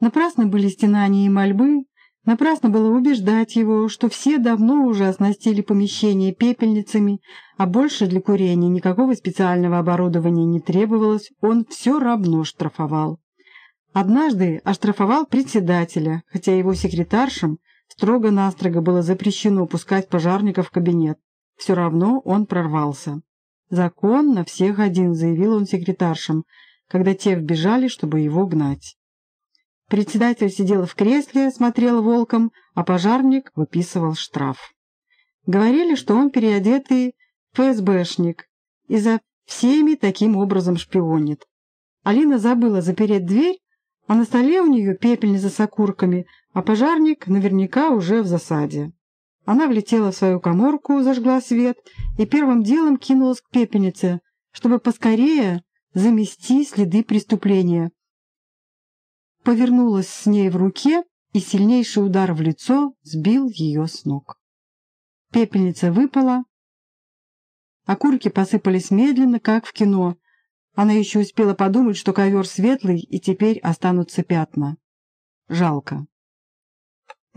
Напрасно были стенания и мольбы, напрасно было убеждать его, что все давно уже оснастили помещение пепельницами, а больше для курения никакого специального оборудования не требовалось, он все равно штрафовал. Однажды оштрафовал председателя, хотя его секретаршам строго-настрого было запрещено пускать пожарников в кабинет. Все равно он прорвался. «Закон на всех один», — заявил он секретаршам, когда те вбежали, чтобы его гнать. Председатель сидел в кресле, смотрел волком, а пожарник выписывал штраф. Говорили, что он переодетый ФСБшник и за всеми таким образом шпионит. Алина забыла запереть дверь, а на столе у нее пепельница с окурками, а пожарник наверняка уже в засаде. Она влетела в свою коморку, зажгла свет и первым делом кинулась к пепельнице, чтобы поскорее замести следы преступления. Повернулась с ней в руке, и сильнейший удар в лицо сбил ее с ног. Пепельница выпала, окурки посыпались медленно, как в кино. Она еще успела подумать, что ковер светлый, и теперь останутся пятна. Жалко.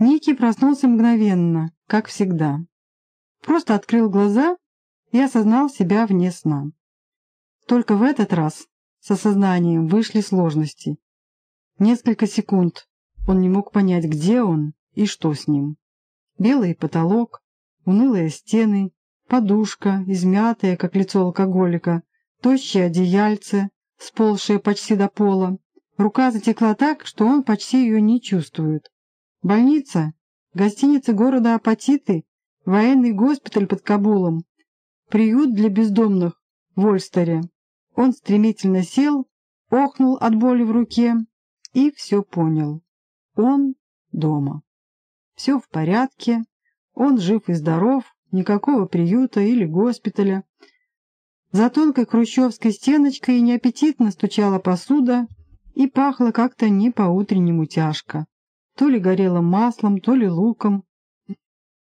Ники проснулся мгновенно, как всегда. Просто открыл глаза и осознал себя вне сна. Только в этот раз с осознанием вышли сложности. Несколько секунд он не мог понять, где он и что с ним. Белый потолок, унылые стены, подушка, измятая, как лицо алкоголика, тощее одеяльце, сползшее почти до пола. Рука затекла так, что он почти ее не чувствует. Больница, гостиница города Апатиты, военный госпиталь под Кабулом, приют для бездомных в Ольстере. Он стремительно сел, охнул от боли в руке и все понял. Он дома. Все в порядке, он жив и здоров, никакого приюта или госпиталя. За тонкой хрущевской стеночкой неаппетитно стучала посуда и пахло как-то не по-утреннему тяжко. То ли горело маслом, то ли луком.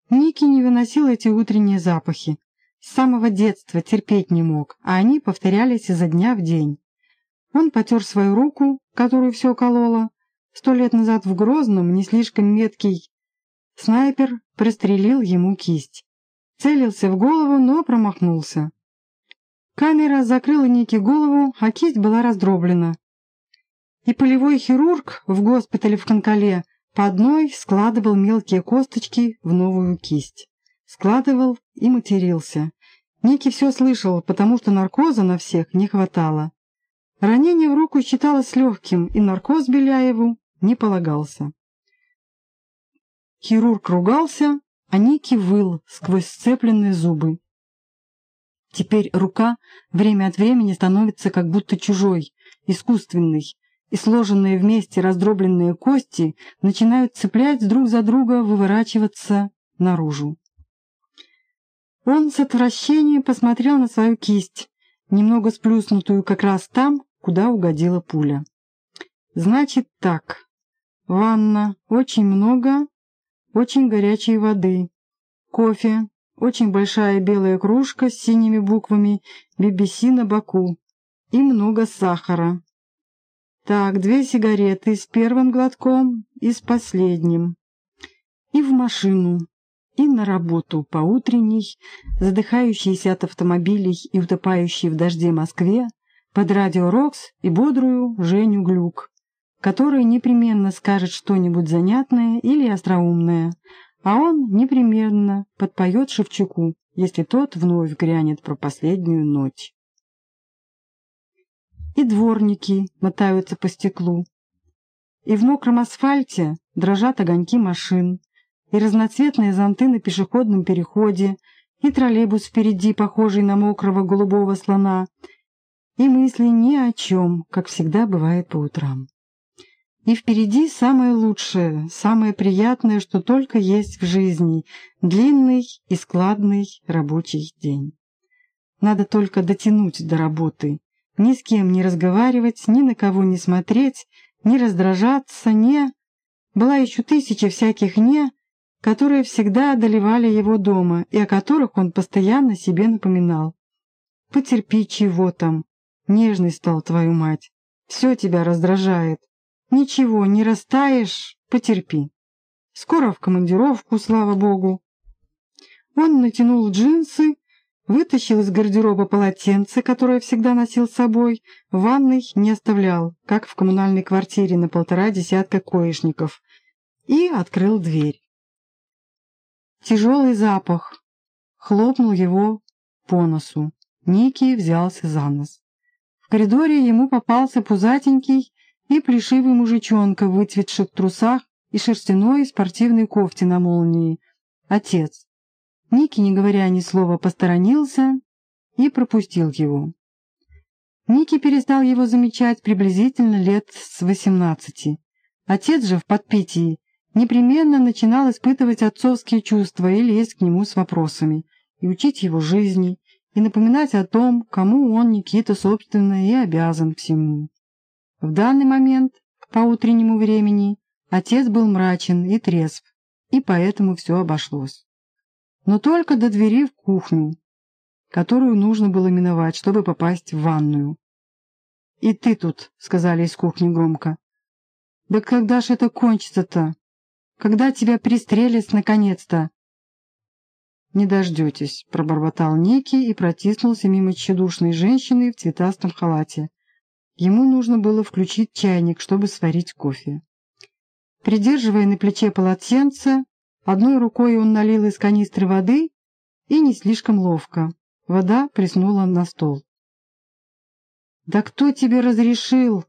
Ники не выносил эти утренние запахи. С самого детства терпеть не мог, а они повторялись изо дня в день. Он потер свою руку, которую все кололо. Сто лет назад в Грозном не слишком меткий снайпер прострелил ему кисть. Целился в голову, но промахнулся. Камера закрыла Ники голову, а кисть была раздроблена. И полевой хирург в госпитале в Конкале по одной складывал мелкие косточки в новую кисть складывал и матерился. Ники все слышал, потому что наркоза на всех не хватало. Ранение в руку считалось легким, и наркоз Беляеву не полагался. Хирург ругался, а Ники выл сквозь сцепленные зубы. Теперь рука время от времени становится как будто чужой, искусственной, и сложенные вместе раздробленные кости начинают цеплять друг за друга, выворачиваться наружу. Он с отвращением посмотрел на свою кисть, немного сплюснутую как раз там, куда угодила пуля. «Значит так. Ванна, очень много, очень горячей воды, кофе, очень большая белая кружка с синими буквами BBC на боку и много сахара. Так, две сигареты с первым глотком и с последним. И в машину, и на работу по утренней, задыхающейся от автомобилей и утопающей в дожде Москве, под радио «Рокс» и бодрую Женю Глюк, которая непременно скажет что-нибудь занятное или остроумное, а он непременно подпоет Шевчуку, если тот вновь грянет про последнюю ночь. И дворники мотаются по стеклу, и в мокром асфальте дрожат огоньки машин, и разноцветные зонты на пешеходном переходе, и троллейбус впереди, похожий на мокрого голубого слона, и мысли ни о чем, как всегда бывает по утрам. И впереди самое лучшее, самое приятное, что только есть в жизни — длинный и складный рабочий день. Надо только дотянуть до работы, ни с кем не разговаривать, ни на кого не смотреть, не раздражаться, не... Была еще тысяча всяких «не», которые всегда одолевали его дома и о которых он постоянно себе напоминал. «Потерпи, чего там? Нежный стал твою мать. Все тебя раздражает. Ничего, не растаешь, потерпи. Скоро в командировку, слава богу. Он натянул джинсы, вытащил из гардероба полотенце, которое всегда носил с собой, в ванной не оставлял, как в коммунальной квартире на полтора десятка коишников, и открыл дверь. Тяжелый запах хлопнул его по носу. Ники взялся за нос. В коридоре ему попался пузатенький и плешивый мужичонка в выцветших трусах и шерстяной спортивной кофте на молнии. Отец. Ники, не говоря ни слова, посторонился и пропустил его. Ники перестал его замечать приблизительно лет с восемнадцати. Отец же в подпитии непременно начинал испытывать отцовские чувства и лезть к нему с вопросами, и учить его жизни, и напоминать о том, кому он, Никита, собственно, и обязан всему. В данный момент, по утреннему времени, отец был мрачен и трезв, и поэтому все обошлось но только до двери в кухню, которую нужно было миновать, чтобы попасть в ванную. «И ты тут», — сказали из кухни громко. «Да когда ж это кончится-то? Когда тебя пристрелят наконец-то?» «Не дождетесь», — пробормотал Ники и протиснулся мимо тщедушной женщины в цветастом халате. Ему нужно было включить чайник, чтобы сварить кофе. Придерживая на плече полотенце, Одной рукой он налил из канистры воды и не слишком ловко. Вода плеснула на стол. «Да кто тебе разрешил?»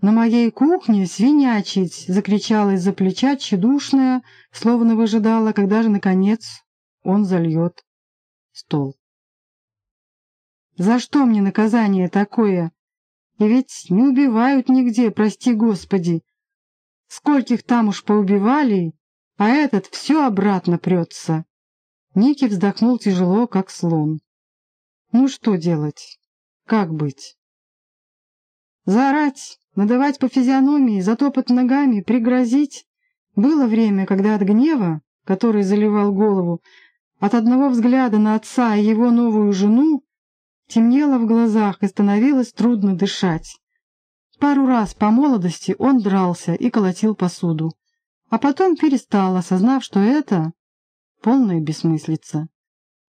«На моей кухне свинячить!» — закричала из-за плеча тщедушная, словно выжидала, когда же, наконец, он зальет стол. «За что мне наказание такое? И ведь не убивают нигде, прости господи! Скольких там уж поубивали, а этот все обратно прется. Ники вздохнул тяжело, как слон. Ну что делать? Как быть? Заорать, надавать по физиономии, затопать ногами, пригрозить? Было время, когда от гнева, который заливал голову, от одного взгляда на отца и его новую жену, темнело в глазах и становилось трудно дышать. Пару раз по молодости он дрался и колотил посуду а потом перестал, осознав, что это полная бессмыслица.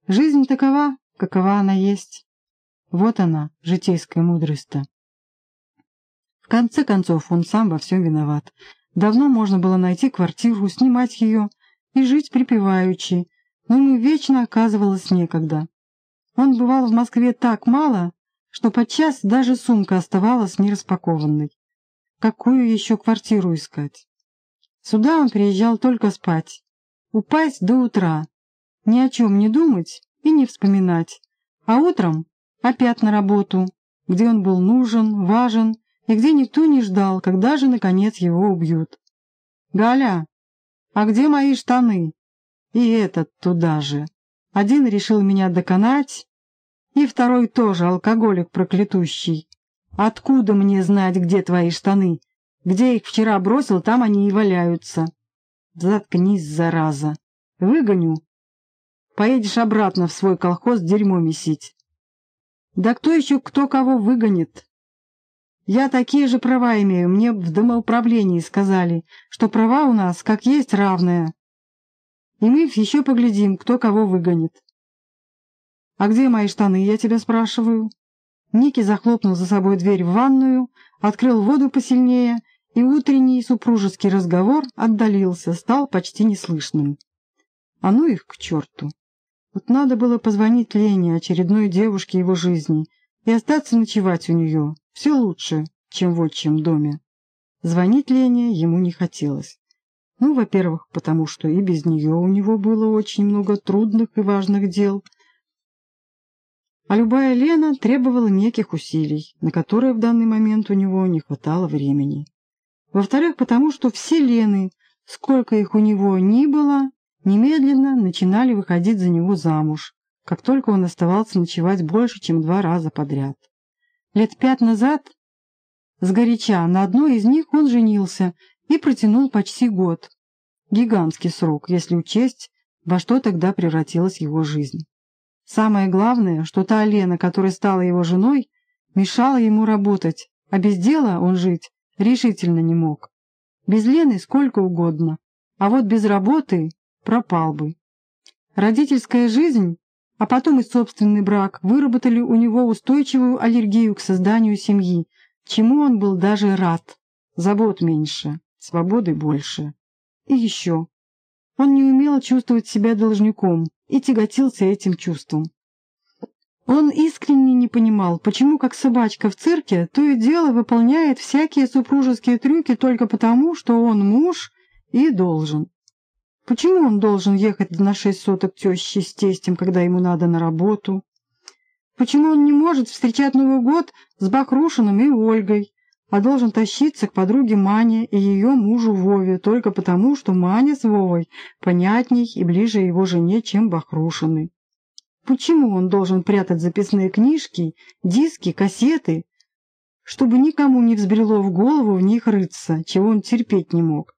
Жизнь такова, какова она есть. Вот она, житейская мудрость-то. Конце концов, он сам во всем виноват. Давно можно было найти квартиру, снимать ее и жить припеваючи, но ему вечно оказывалось некогда. Он бывал в Москве так мало, что подчас даже сумка оставалась нераспакованной. Какую еще квартиру искать? Сюда он приезжал только спать, упасть до утра, ни о чем не думать и не вспоминать, а утром опять на работу, где он был нужен, важен и где никто не ждал, когда же, наконец, его убьют. «Галя, а где мои штаны?» И этот туда же. Один решил меня доконать, и второй тоже алкоголик проклятущий. «Откуда мне знать, где твои штаны?» Где их вчера бросил, там они и валяются. Заткнись, зараза. Выгоню. Поедешь обратно в свой колхоз дерьмо месить. Да кто еще кто кого выгонит? Я такие же права имею. Мне в домоуправлении сказали, что права у нас как есть равные. И мы еще поглядим, кто кого выгонит. А где мои штаны, я тебя спрашиваю? Ники захлопнул за собой дверь в ванную, открыл воду посильнее и утренний супружеский разговор отдалился, стал почти неслышным. А ну их к черту! Вот надо было позвонить Лене, очередной девушке его жизни, и остаться ночевать у нее. Все лучше, чем в отчим доме. Звонить Лене ему не хотелось. Ну, во-первых, потому что и без нее у него было очень много трудных и важных дел. А любая Лена требовала неких усилий, на которые в данный момент у него не хватало времени. Во-вторых, потому что все Лены, сколько их у него ни было, немедленно начинали выходить за него замуж, как только он оставался ночевать больше, чем два раза подряд. Лет пять назад, сгоряча, на одной из них он женился и протянул почти год. Гигантский срок, если учесть, во что тогда превратилась его жизнь. Самое главное, что та Лена, которая стала его женой, мешала ему работать, а без дела он жить решительно не мог. Без Лены сколько угодно, а вот без работы пропал бы. Родительская жизнь, а потом и собственный брак выработали у него устойчивую аллергию к созданию семьи, чему он был даже рад. Забот меньше, свободы больше. И еще. Он не умел чувствовать себя должником и тяготился этим чувством. Он искренне не понимал, почему, как собачка в цирке, то и дело выполняет всякие супружеские трюки только потому, что он муж и должен. Почему он должен ехать на шесть соток тещи с тестем, когда ему надо на работу? Почему он не может встречать Новый год с Бахрушиным и Ольгой, а должен тащиться к подруге Мане и ее мужу Вове только потому, что Маня с Вовой понятней и ближе его жене, чем Бахрушины? Почему он должен прятать записные книжки, диски, кассеты, чтобы никому не взбрело в голову в них рыться, чего он терпеть не мог?